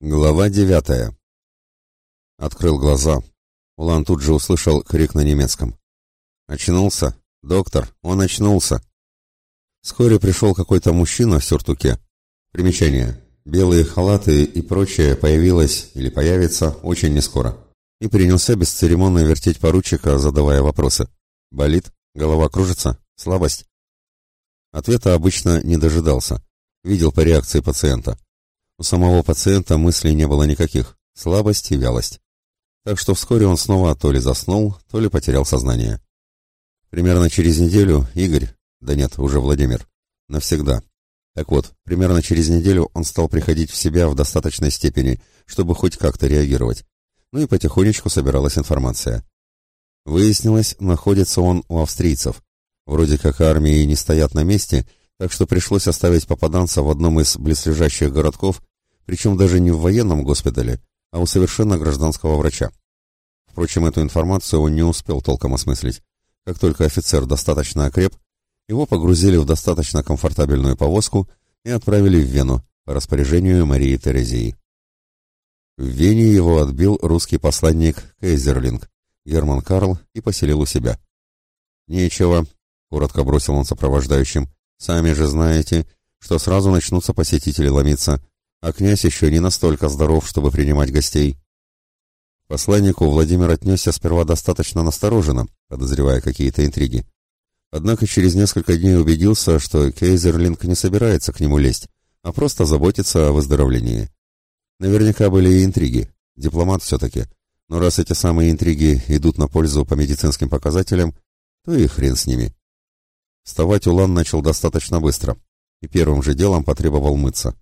Глава девятая. Открыл глаза. Улан тут же услышал крик на немецком. «Очнулся! Доктор, он очнулся!» Вскоре пришел какой-то мужчина в сюртуке. Примечание. Белые халаты и прочее появилось или появится очень нескоро. И принялся бесцеремонно вертеть поручика, задавая вопросы. «Болит? Голова кружится? Слабость?» Ответа обычно не дожидался. Видел по реакции пациента. У самого пациента мыслей не было никаких, слабость и вялость. Так что вскоре он снова то ли заснул, то ли потерял сознание. Примерно через неделю Игорь, да нет, уже Владимир, навсегда. Так вот, примерно через неделю он стал приходить в себя в достаточной степени, чтобы хоть как-то реагировать. Ну и потихонечку собиралась информация. Выяснилось, находится он у австрийцев. Вроде как армии не стоят на месте, так что пришлось оставить попаданца в одном из близлежащих городков, причем даже не в военном госпитале, а у совершенно гражданского врача. Впрочем, эту информацию он не успел толком осмыслить. Как только офицер достаточно окреп, его погрузили в достаточно комфортабельную повозку и отправили в Вену по распоряжению Марии Терезии. В Вене его отбил русский посланник Кейзерлинг, Герман Карл, и поселил у себя. «Нечего», — коротко бросил он сопровождающим, Сами же знаете, что сразу начнутся посетители ломиться, а князь еще не настолько здоров, чтобы принимать гостей. Посланнику Владимир отнесся сперва достаточно настороженно, подозревая какие-то интриги. Однако через несколько дней убедился, что Кейзерлинг не собирается к нему лезть, а просто заботится о выздоровлении. Наверняка были и интриги, дипломат все-таки, но раз эти самые интриги идут на пользу по медицинским показателям, то и хрен с ними. Вставать Улан начал достаточно быстро и первым же делом потребовал мыться.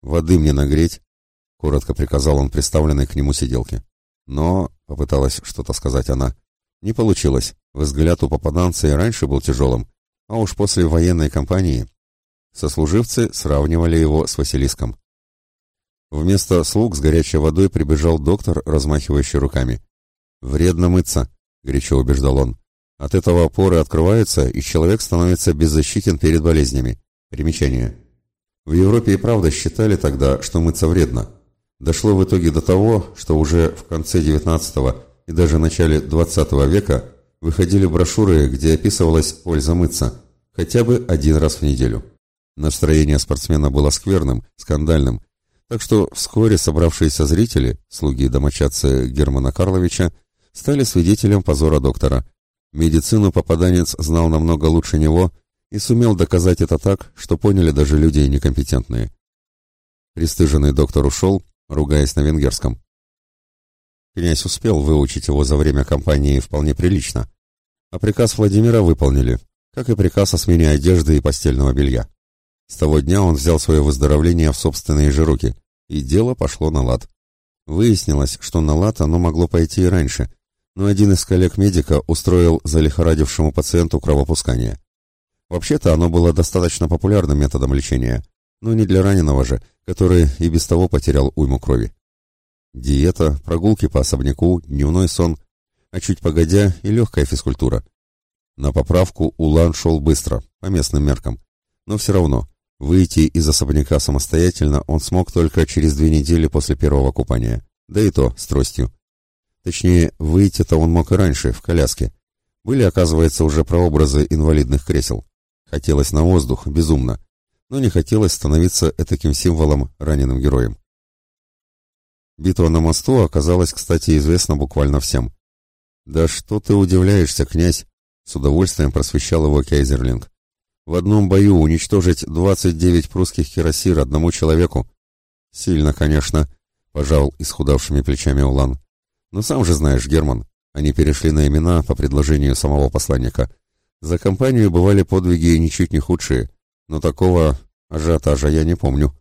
«Воды мне нагреть», — коротко приказал он приставленной к нему сиделке. Но, — попыталась что-то сказать она, — не получилось. Взгляд у попаданца и раньше был тяжелым, а уж после военной кампании сослуживцы сравнивали его с Василиском. Вместо слуг с горячей водой прибежал доктор, размахивающий руками. «Вредно мыться», — горячо убеждал он. От этого поры открываются, и человек становится беззащитен перед болезнями. Примечание. В Европе и правда считали тогда, что мыться вредно. Дошло в итоге до того, что уже в конце XIX и даже начале XX века выходили брошюры, где описывалась польза мыться, хотя бы один раз в неделю. Настроение спортсмена было скверным, скандальным, так что вскоре собравшиеся зрители, слуги и домочадцы Германа Карловича, стали свидетелем позора доктора – Медицину попаданец знал намного лучше него и сумел доказать это так, что поняли даже люди некомпетентные. Пристыженный доктор ушел, ругаясь на венгерском. Князь успел выучить его за время кампании вполне прилично, а приказ Владимира выполнили, как и приказ о смене одежды и постельного белья. С того дня он взял свое выздоровление в собственные же руки, и дело пошло на лад. Выяснилось, что на лад оно могло пойти и раньше – но один из коллег-медика устроил залихорадившему пациенту кровопускание. Вообще-то оно было достаточно популярным методом лечения, но не для раненого же, который и без того потерял уйму крови. Диета, прогулки по особняку, дневной сон, а чуть погодя и легкая физкультура. На поправку Улан шел быстро, по местным меркам, но все равно выйти из особняка самостоятельно он смог только через две недели после первого купания, да и то с тростью. Точнее, выйти-то он мог и раньше, в коляске. Были, оказывается, уже прообразы инвалидных кресел. Хотелось на воздух, безумно. Но не хотелось становиться этаким символом раненым героем. Битва на мосту оказалась, кстати, известна буквально всем. «Да что ты удивляешься, князь?» — с удовольствием просвещал его Кейзерлинг. «В одном бою уничтожить двадцать девять прусских кирасир одному человеку?» «Сильно, конечно», — пожал исхудавшими плечами Улан. Но сам же знаешь, Герман, они перешли на имена по предложению самого посланника. За компанию бывали подвиги ничуть не худшие, но такого ажиотажа я не помню.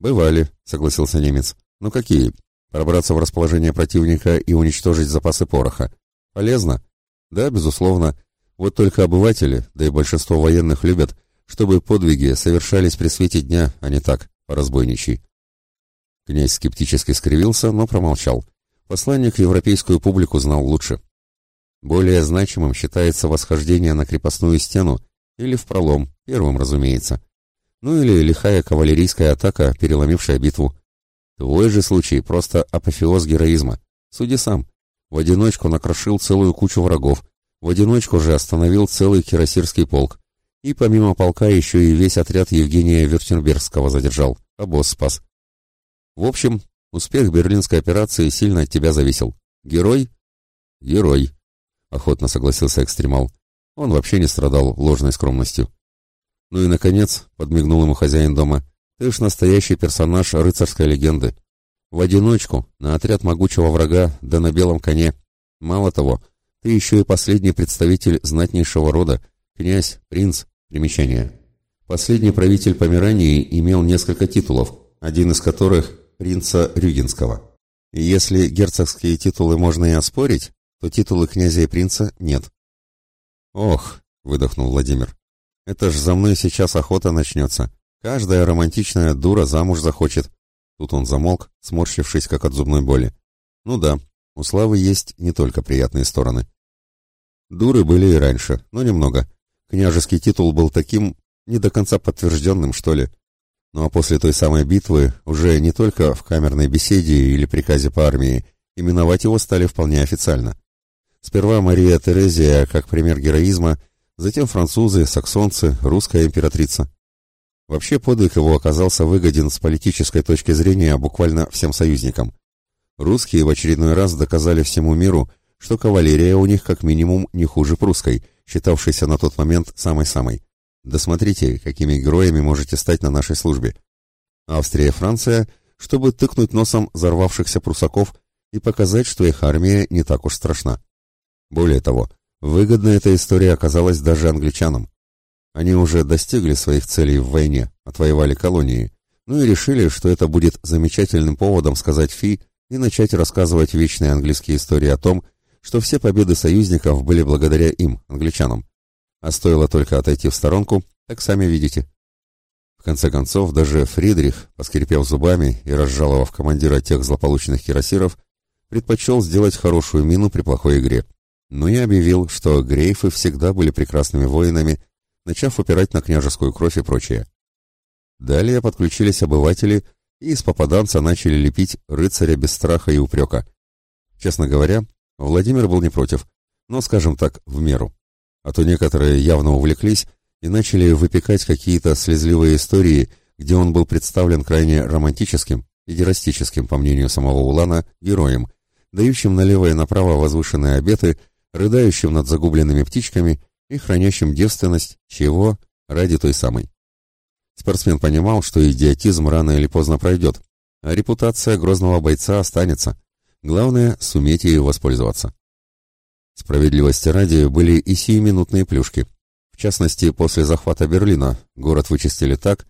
Бывали, согласился немец. Ну какие? Пробраться в расположение противника и уничтожить запасы пороха. Полезно? Да, безусловно. Вот только обыватели, да и большинство военных любят, чтобы подвиги совершались при свете дня, а не так, по разбойничьи. Князь скептически скривился, но промолчал. Посланник европейскую публику знал лучше. Более значимым считается восхождение на крепостную стену или в пролом, первым, разумеется. Ну или лихая кавалерийская атака, переломившая битву. Твой же случай просто апофеоз героизма. Суди сам. В одиночку накрошил целую кучу врагов, в одиночку же остановил целый кирасирский полк. И помимо полка еще и весь отряд Евгения Вертенбергского задержал, а босс спас. В общем, успех берлинской операции сильно от тебя зависел. Герой? Герой, охотно согласился экстремал. Он вообще не страдал ложной скромностью. Ну и, наконец, подмигнул ему хозяин дома, ты ж настоящий персонаж рыцарской легенды. В одиночку, на отряд могучего врага, да на белом коне. Мало того, ты еще и последний представитель знатнейшего рода, князь, принц, примечание. Последний правитель Померании имел несколько титулов, один из которых – принца Рюгенского. И если герцогские титулы можно и оспорить, то титулы князя и принца нет. «Ох», — выдохнул Владимир, — «это ж за мной сейчас охота начнется. Каждая романтичная дура замуж захочет». Тут он замолк, сморщившись, как от зубной боли. «Ну да, у славы есть не только приятные стороны». Дуры были и раньше, но немного. Княжеский титул был таким, не до конца подтвержденным, что ли. Ну а после той самой битвы, уже не только в камерной беседе или приказе по армии, именовать его стали вполне официально. Сперва Мария Терезия как пример героизма, затем французы, саксонцы, русская императрица. Вообще подвиг его оказался выгоден с политической точки зрения буквально всем союзникам. Русские в очередной раз доказали всему миру, что кавалерия у них как минимум не хуже прусской, считавшейся на тот момент самой-самой. Да смотрите, какими героями можете стать на нашей службе. Австрия и Франция, чтобы тыкнуть носом взорвавшихся прусаков и показать, что их армия не так уж страшна. Более того, выгодна эта история оказалась даже англичанам. Они уже достигли своих целей в войне, отвоевали колонии, ну и решили, что это будет замечательным поводом сказать фи и начать рассказывать вечные английские истории о том, что все победы союзников были благодаря им, англичанам. А стоило только отойти в сторонку, так сами видите. В конце концов, даже Фридрих, поскрипев зубами и разжаловав командира тех злополучных кирасиров, предпочел сделать хорошую мину при плохой игре но я объявил, что грейфы всегда были прекрасными воинами, начав упирать на княжескую кровь и прочее. Далее подключились обыватели и из попаданца начали лепить рыцаря без страха и упрека. Честно говоря, Владимир был не против, но, скажем так, в меру. А то некоторые явно увлеклись и начали выпекать какие-то слезливые истории, где он был представлен крайне романтическим и дерастическим, по мнению самого Улана, героем, дающим налево и направо возвышенные обеты – рыдающим над загубленными птичками и хранящим девственность, чего ради той самой. Спортсмен понимал, что идиотизм рано или поздно пройдет, а репутация грозного бойца останется. Главное — суметь ею воспользоваться. Справедливости ради были и сиюминутные плюшки. В частности, после захвата Берлина город вычистили так,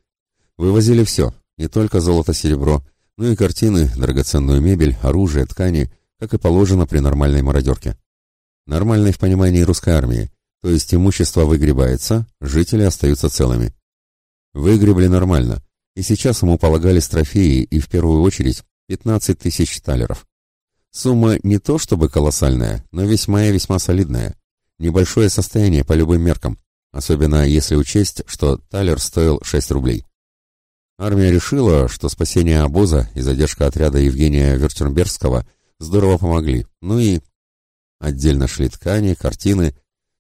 вывозили все, не только золото-серебро, но и картины, драгоценную мебель, оружие, ткани, как и положено при нормальной мародерке. Нормальной в понимании русской армии, то есть имущество выгребается, жители остаются целыми. Выгребли нормально, и сейчас ему полагались трофеи и в первую очередь 15 тысяч талеров. Сумма не то чтобы колоссальная, но весьма и весьма солидная. Небольшое состояние по любым меркам, особенно если учесть, что талер стоил 6 рублей. Армия решила, что спасение обоза и задержка отряда Евгения Вертюрнбергского здорово помогли, ну и Отдельно шли ткани, картины.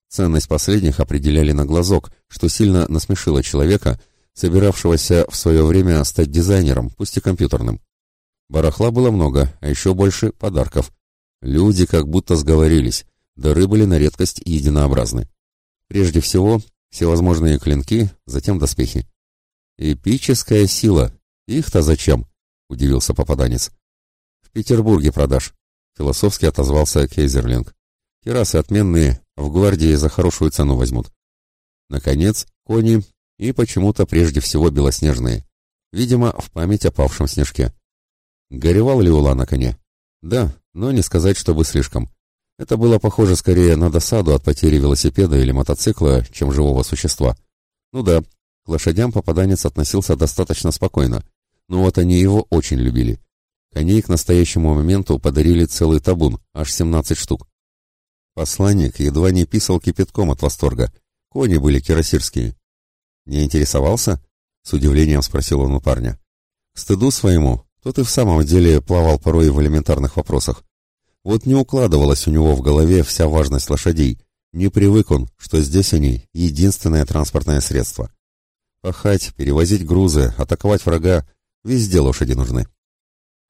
Ценность последних определяли на глазок, что сильно насмешило человека, собиравшегося в свое время стать дизайнером, пусть и компьютерным. Барахла было много, а еще больше подарков. Люди как будто сговорились, дары были на редкость единообразны. Прежде всего, всевозможные клинки, затем доспехи. «Эпическая сила! Их-то зачем?» — удивился попаданец. «В Петербурге продаж. Философски отозвался Кейзерлинг. Террасы отменные, в гвардии за хорошую цену возьмут. Наконец, кони и почему-то прежде всего белоснежные. Видимо, в память о павшем снежке. Горевал ли Ула на коне? Да, но не сказать, чтобы слишком. Это было похоже скорее на досаду от потери велосипеда или мотоцикла, чем живого существа. Ну да, к лошадям попаданец относился достаточно спокойно, но вот они его очень любили. Коней к настоящему моменту подарили целый табун, аж 17 штук. Посланник едва не писал кипятком от восторга. Кони были кирасирские. «Не интересовался?» — с удивлением спросил он у парня. К стыду своему, Тот и в самом деле плавал порой в элементарных вопросах. Вот не укладывалась у него в голове вся важность лошадей. Не привык он, что здесь они единственное транспортное средство. Пахать, перевозить грузы, атаковать врага — везде лошади нужны.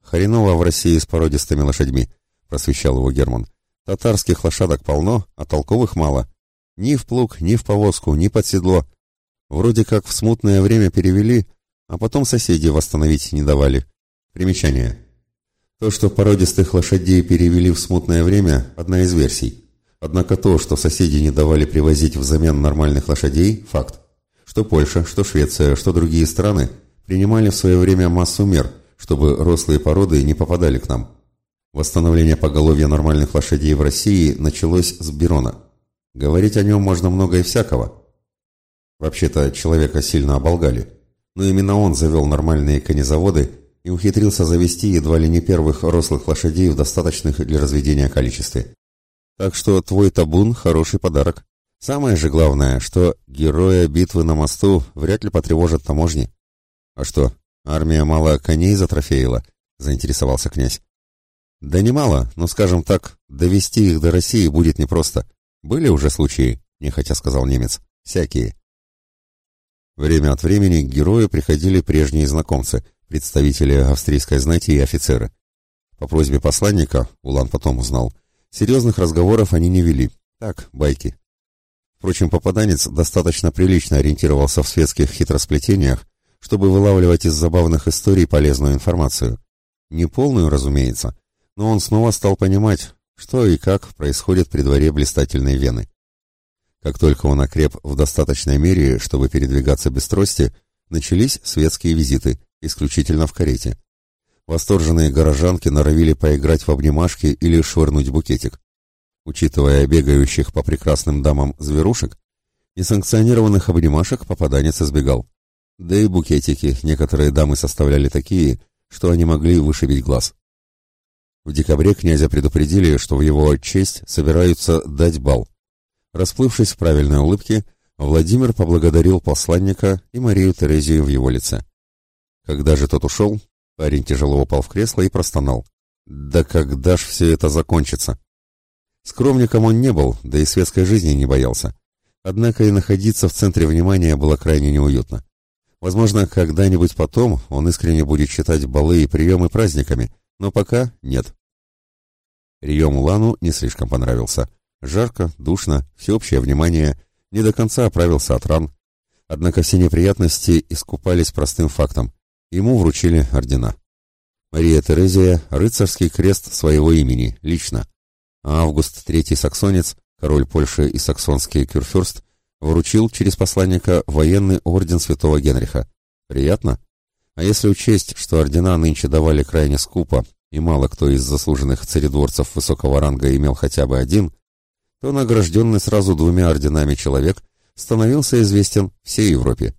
Хреново в России с породистыми лошадьми, просвещал его Герман. Татарских лошадок полно, а толковых мало. Ни в плуг, ни в повозку, ни под седло. Вроде как в смутное время перевели, а потом соседи восстановить не давали. Примечание. То, что породистых лошадей перевели в смутное время, одна из версий. Однако то, что соседи не давали привозить взамен нормальных лошадей, факт. Что Польша, что Швеция, что другие страны принимали в свое время массу мер, чтобы рослые породы не попадали к нам. Восстановление поголовья нормальных лошадей в России началось с Берона. Говорить о нем можно много и всякого. Вообще-то человека сильно оболгали. Но именно он завел нормальные конезаводы и ухитрился завести едва ли не первых рослых лошадей в достаточных для разведения количестве. Так что твой табун – хороший подарок. Самое же главное, что героя битвы на мосту вряд ли потревожат таможни. А что, армия мало коней затрофеила? Заинтересовался князь. Да немало, но, скажем так, довести их до России будет непросто. «Были уже случаи», — нехотя сказал немец. «Всякие». Время от времени к герою приходили прежние знакомцы, представители австрийской знати и офицеры. По просьбе посланника, Улан потом узнал, серьезных разговоров они не вели. Так, байки. Впрочем, попаданец достаточно прилично ориентировался в светских хитросплетениях, чтобы вылавливать из забавных историй полезную информацию. Не полную, разумеется, но он снова стал понимать, что и как происходит при дворе блистательной Вены. Как только он окреп в достаточной мере, чтобы передвигаться без трости, начались светские визиты, исключительно в карете. Восторженные горожанки норовили поиграть в обнимашки или швырнуть букетик. Учитывая бегающих по прекрасным дамам зверушек, несанкционированных обнимашек попаданец избегал. Да и букетики некоторые дамы составляли такие, что они могли вышибить глаз. В декабре князя предупредили, что в его честь собираются дать бал. Расплывшись в правильной улыбке, Владимир поблагодарил посланника и Марию Терезию в его лице. Когда же тот ушел, парень тяжело упал в кресло и простонал. «Да когда ж все это закончится?» Скромником он не был, да и светской жизни не боялся. Однако и находиться в центре внимания было крайне неуютно. Возможно, когда-нибудь потом он искренне будет считать балы и приемы праздниками, но пока нет. Прием Улану не слишком понравился. Жарко, душно, всеобщее внимание, не до конца оправился от ран. Однако все неприятности искупались простым фактом. Ему вручили ордена. Мария Терезия – рыцарский крест своего имени, лично. А Август III Саксонец, король Польши и саксонский кюрфюрст, вручил через посланника военный орден святого Генриха. Приятно? А если учесть, что ордена нынче давали крайне скупо, и мало кто из заслуженных царедворцев высокого ранга имел хотя бы один, то награжденный сразу двумя орденами человек становился известен всей Европе.